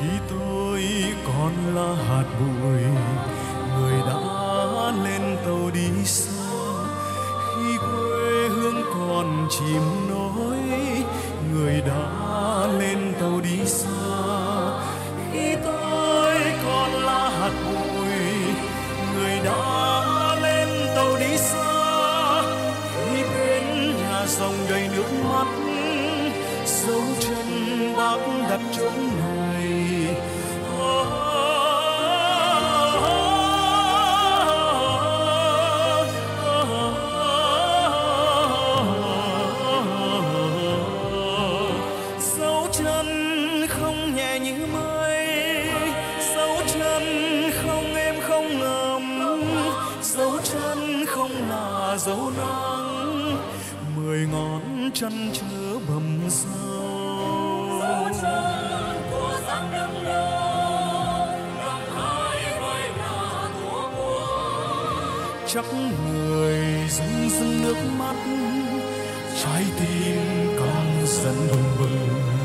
Khi tôi còn là hạt bụi, người đã lên tàu đi xa. Khi quê hương còn chìm nổi, người đã lên tàu đi xa. Khi tôi còn là hạt bụi, người đã lên tàu đi xa. Khi bên nhà dòng đầy nước mắt, dấu chân bác đặt chỗ nào? Như mây. Dấu chân không em không ngầm. Dấu chân không là dấu nắng. Mười ngón chân chứa bầm sâu. Của dáng đâm lâu lòng hai chắc người dưng dưng nước mắt, trái tim càng dần bừng bừng.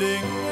Để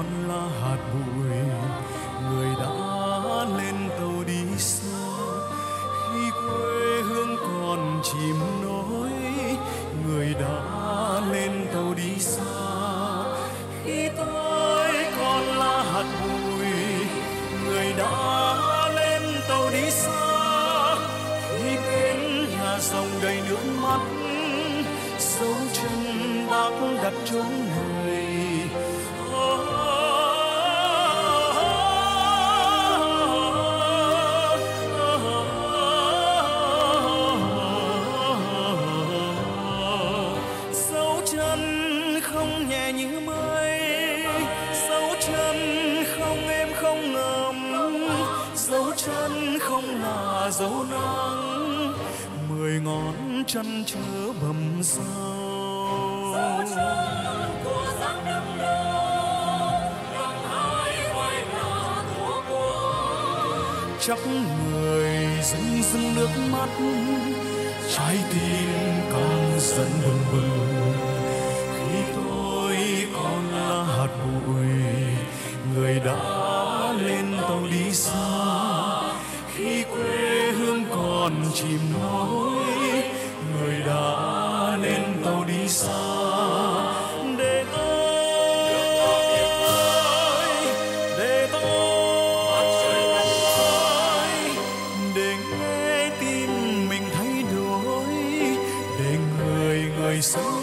con là hạt bụi, người đã lên tàu đi xa. Khi quê hương còn chìm nổi, người đã lên tàu đi xa. Khi tôi còn là hạt bụi, người đã lên tàu đi xa. Khi bên nhà dòng đầy nước mắt, dấu chân bác đặt chốn người. Dấu nắng, mười ngón chân chớ bầm sâu của đâm lâu lòng là chắc người dưng dưng nước mắt, trái tim càng dần bừng bừng. Còn chìm nổi người đã lên tàu đi xa để tôi để tôi để nghe tim mình thay đổi để người người sống